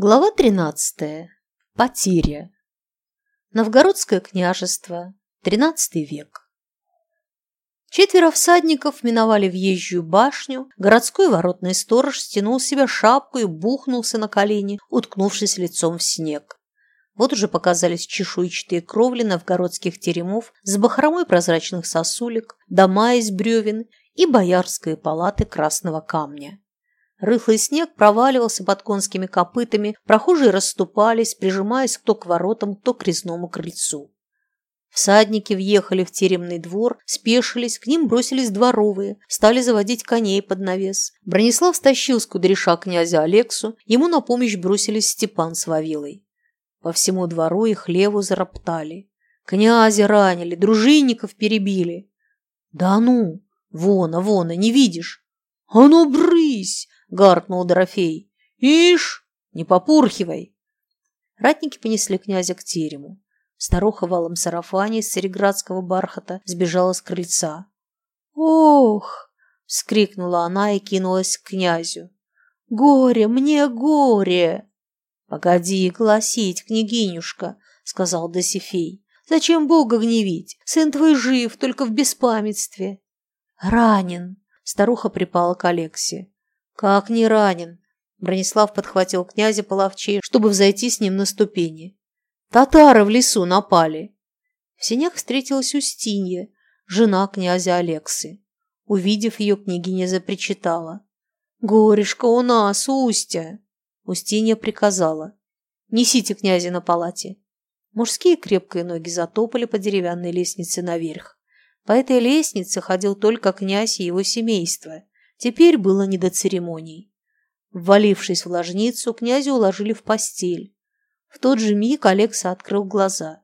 Глава 13. Потеря. Новгородское княжество. XIII век. Четверо всадников миновали въезжую башню, городской воротный сторож стянул с себя шапку и бухнулся на колени, уткнувшись лицом в снег. Вот уже показались чешуйчатые кровли новгородских теремов с бахромой прозрачных сосулек, дома из бревен и боярские палаты красного камня. Рыхлый снег проваливался под конскими копытами, прохожие расступались, прижимаясь кто к воротам, кто к резному крыльцу. Всадники въехали в теремный двор, спешились, к ним бросились дворовые, стали заводить коней под навес. Бронислав стащил с кудряша князя Алексу, ему на помощь бросились Степан с Вавилой. По всему двору их леву зароптали. Князя ранили, дружинников перебили. Да ну, вона, вона, не видишь? А ну, брысь! – гаркнул Дорофей. «Ишь, не попурхивай!» Ратники понесли князя к терему. Старуха в алом сарафане из цареградского бархата сбежала с крыльца. «Ох!» – вскрикнула она и кинулась к князю. «Горе, мне горе!» «Погоди гласить, княгинюшка!» – сказал Досифей. «Зачем Бога гневить? Сын твой жив, только в беспамятстве». «Ранен!» – старуха припала к Алексе. «Как не ранен?» Бронислав подхватил князя половчей, чтобы взойти с ним на ступени. «Татары в лесу напали!» В сенях встретилась Устинья, жена князя Алексы. Увидев ее, княгиня запричитала. «Горешка у нас, Устя!» Устинья приказала. «Несите князя на палате». Мужские крепкие ноги затопали по деревянной лестнице наверх. По этой лестнице ходил только князь и его семейство. Теперь было не до церемоний. Ввалившись в ложницу, князя уложили в постель. В тот же миг Алекса открыл глаза.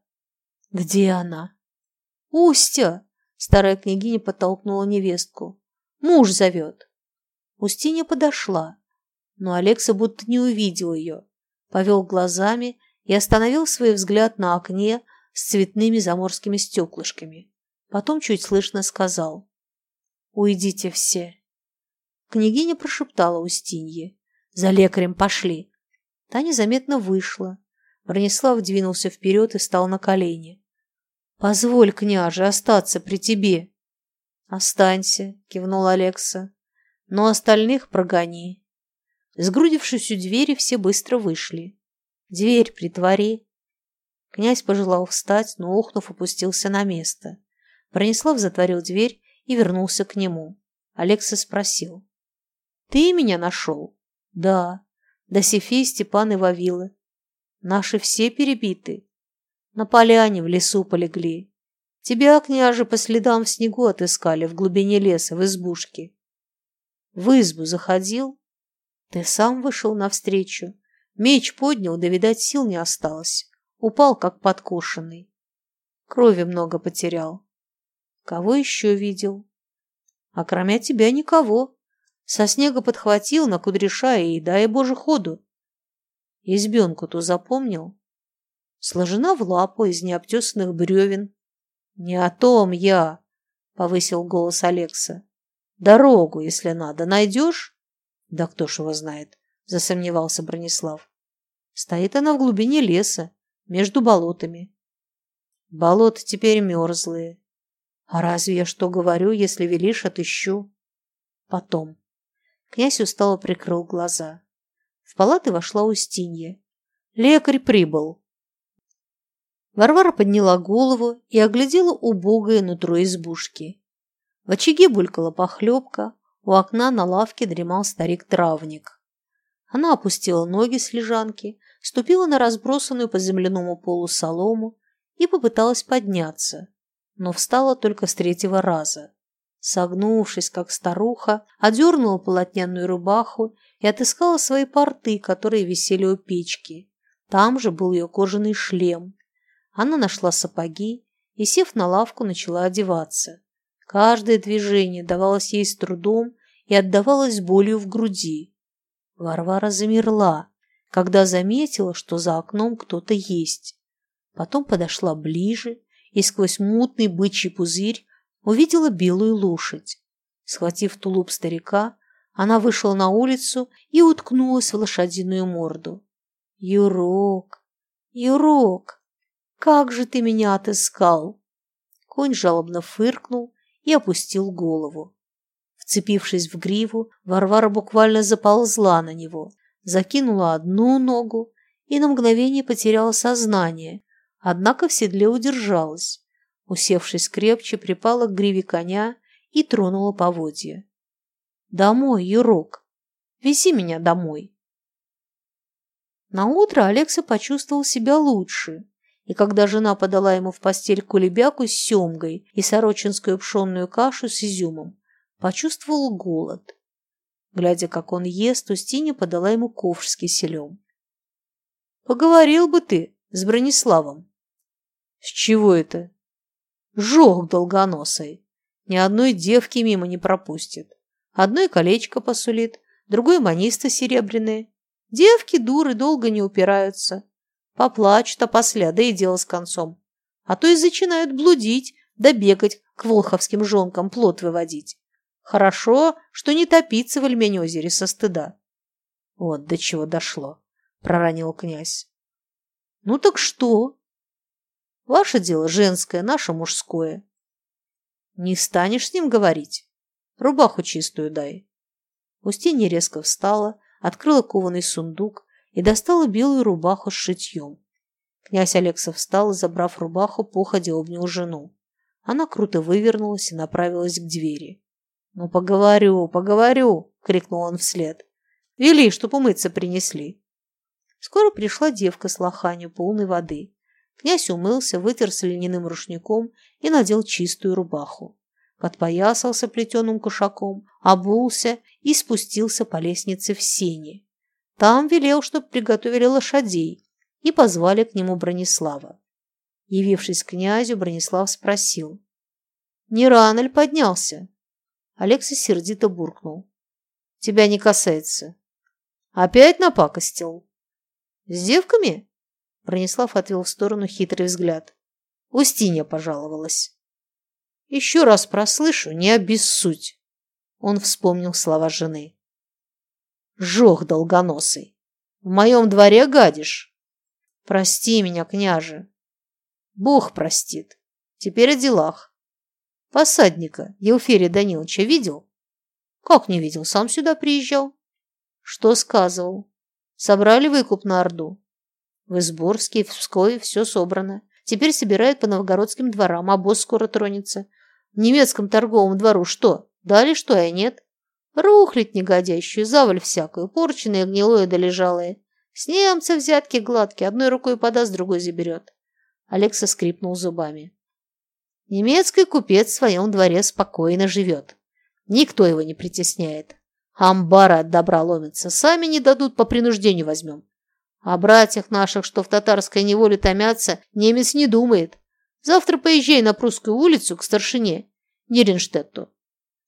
«Где она?» «Устя!» – старая княгиня подтолкнула невестку. «Муж зовет». Устинья подошла, но Алекса будто не увидел ее. Повел глазами и остановил свой взгляд на окне с цветными заморскими стеклышками. Потом чуть слышно сказал «Уйдите все». Княгиня прошептала Устинье. «За лекарем пошли!» Та незаметно вышла. Бронислав двинулся вперед и стал на колени. «Позволь, княже, остаться при тебе!» «Останься», — кивнул Алекса. «Но остальных прогони». Сгрудившись у двери, все быстро вышли. «Дверь притвори». Князь пожелал встать, но, охнув, опустился на место. Бронислав затворил дверь и вернулся к нему. Алекса спросил. Ты меня нашел? Да. Досифей, Степан и Вавилы. Наши все перебиты. На поляне в лесу полегли. Тебя, княже, по следам в снегу отыскали в глубине леса, в избушке. В избу заходил? Ты сам вышел навстречу. Меч поднял, да, видать, сил не осталось. Упал, как подкошенный. Крови много потерял. Кого еще видел? А кроме тебя никого. Со снега подхватил на кудряша и дай боже ходу. Избенку ту запомнил. Сложена в лапу из необтесанных бревен. Не о том я, повысил голос Алекса. Дорогу, если надо, найдешь? Да кто ж его знает, засомневался Бронислав. Стоит она в глубине леса, между болотами. Болота теперь мерзлые. А разве я что говорю, если велишь, отыщу? Потом. Князь устало прикрыл глаза. В палаты вошла Устинья. Лекарь прибыл. Варвара подняла голову и оглядела убогое нутро избушки. В очаге булькала похлебка, у окна на лавке дремал старик-травник. Она опустила ноги с лежанки, ступила на разбросанную по земляному полу солому и попыталась подняться, но встала только с третьего раза. Согнувшись, как старуха, одернула полотняную рубаху и отыскала свои порты, которые висели у печки. Там же был ее кожаный шлем. Она нашла сапоги и, сев на лавку, начала одеваться. Каждое движение давалось ей с трудом и отдавалось болью в груди. Варвара замерла, когда заметила, что за окном кто-то есть. Потом подошла ближе и сквозь мутный бычий пузырь увидела белую лошадь. Схватив тулуп старика, она вышла на улицу и уткнулась в лошадиную морду. Юрок, Юрок, как же ты меня отыскал? Конь жалобно фыркнул и опустил голову. Вцепившись в гриву, Варвара буквально заползла на него, закинула одну ногу и на мгновение потеряла сознание, однако в седле удержалась. Усевшись крепче, припала к гриве коня и тронула поводья. «Домой, Юрок! Вези меня домой!» На утро Алекса почувствовал себя лучше, и когда жена подала ему в постель кулебяку с семгой и сорочинскую пшенную кашу с изюмом, почувствовал голод. Глядя, как он ест, Устинья подала ему ковш с киселем. «Поговорил бы ты с Брониславом». «С чего это?» «Жог долгоносый. Ни одной девки мимо не пропустит. Одной колечко посулит, другой манисты серебряные. Девки, дуры, долго не упираются. Поплачут, после, да и дело с концом. А то и начинают блудить, да бегать к волховским жонкам плод выводить. Хорошо, что не топиться в Альмень-озере со стыда. Вот до чего дошло, проронил князь. Ну так что? Ваше дело женское, наше мужское. Не станешь с ним говорить? Рубаху чистую дай. Устинья резко встала, открыла кованый сундук и достала белую рубаху с шитьем. Князь Алексов встал и, забрав рубаху, походя обнял жену. Она круто вывернулась и направилась к двери. «Ну, поговорю, поговорю!» — крикнул он вслед. «Вели, чтоб умыться принесли!» Скоро пришла девка с лоханью полной воды. Князь умылся, вытерся льняным рушником и надел чистую рубаху. Подпоясался плетеным кушаком, обулся и спустился по лестнице в сени. Там велел, чтоб приготовили лошадей, и позвали к нему Бронислава. Явившись к князю, Бронислав спросил. «Не рано ли поднялся?» Алексей сердито буркнул. «Тебя не касается». «Опять напакостил?» «С девками?» Бронислав отвел в сторону хитрый взгляд. Устинья пожаловалась. «Еще раз прослышу, не обессудь!» Он вспомнил слова жены. «Жох долгоносый! В моем дворе гадишь!» «Прости меня, княже!» «Бог простит! Теперь о делах!» Посадника Елферия Даниловича видел? Как не видел? Сам сюда приезжал. Что сказывал? Собрали выкуп на Орду. В Изборске, в Пскове все собрано. Теперь собирают по новгородским дворам, а босс скоро тронется. В немецком торговом двору что? Дали что, а нет? Рухлить негодящую, заваль всякую, порченное, гнилое да лежалое. С немца взятки гладкие, одной рукой подаст, другой заберет. Алекса скрипнул зубами. Немецкий купец в своем дворе спокойно живет. Никто его не притесняет. Амбары от добра ломятся. Сами не дадут, по принуждению возьмем. О братьях наших, что в татарской неволе томятся, немец не думает. Завтра поезжай на прусскую улицу к старшине, Неренштетту.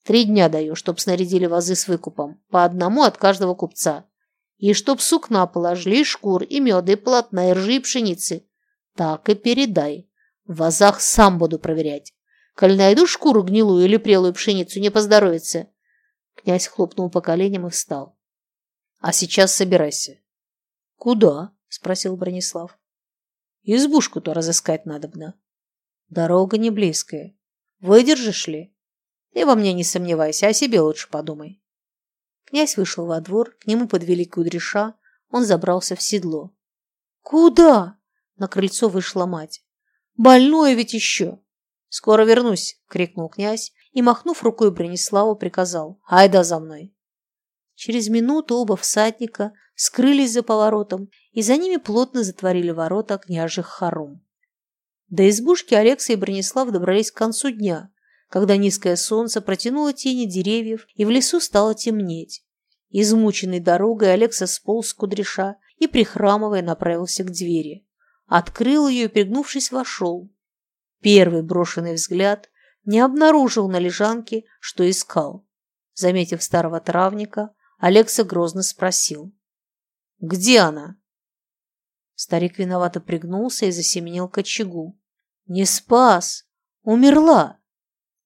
Три дня даю, чтоб снарядили вазы с выкупом, по одному от каждого купца. И чтоб сукна положили, шкур, и меда, и полотна, и ржи, и пшеницы. Так и передай. В вазах сам буду проверять. Коль найду шкуру гнилую или прелую пшеницу, не поздоровится. Князь хлопнул по коленям и встал. А сейчас собирайся. Куда? Спросил Бронислав. Избушку-то разыскать надобно. Дорога не близкая. Выдержишь ли? Ты во мне не сомневайся, о себе лучше подумай. Князь вышел во двор, к нему подвели кудряша, он забрался в седло. «Куда?» – на крыльцо вышла мать. Больное ведь еще!» «Скоро вернусь!» — крикнул князь и, махнув рукой Брониславу, приказал. «Айда за мной!» Через минуту оба всадника скрылись за поворотом, и за ними плотно затворили ворота княжих хором. До избушки Алекса и Бронислав добрались к концу дня, когда низкое солнце протянуло тени деревьев, и в лесу стало темнеть. Измученный дорогой Алекса сполз с кудряша и, прихрамывая, направился к двери открыл ее и, пригнувшись, вошел. Первый брошенный взгляд не обнаружил на лежанке, что искал. Заметив старого травника, Алекса грозно спросил. «Где она?» Старик виновато пригнулся и засеменил к очагу. «Не спас! Умерла!»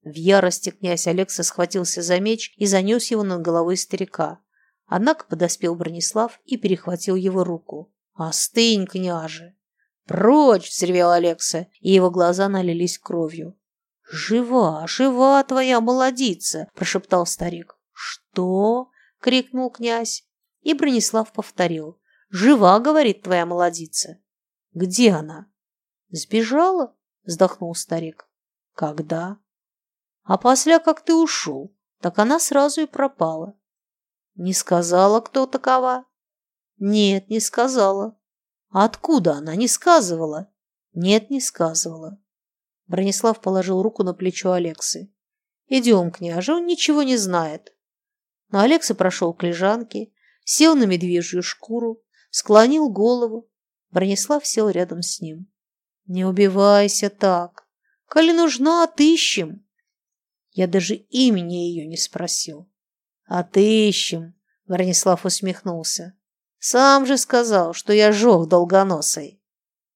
В ярости князь Алекса схватился за меч и занес его над головой старика. Однако подоспел Бронислав и перехватил его руку. Остынь, княже. Прочь, взревел Алекса, и его глаза налились кровью. Жива, жива твоя молодица, прошептал старик. Что? Крикнул князь, и Бронислав повторил. Жива, говорит твоя молодица. Где она? Сбежала, вздохнул старик. Когда? А после, как ты ушел, так она сразу и пропала. Не сказала, кто такова? Нет, не сказала. Откуда она? Не сказывала. Нет, не сказывала. Бронислав положил руку на плечо Алексы. Идем, княже, он ничего не знает. Но Алекса прошел к лежанке, сел на медвежью шкуру, склонил голову. Бронислав сел рядом с ним. Не убивайся так. Коли нужна, отыщем. Я даже имени ее не спросил. Отыщем, Бронислав усмехнулся. Сам же сказал, что я жёг долгоносой.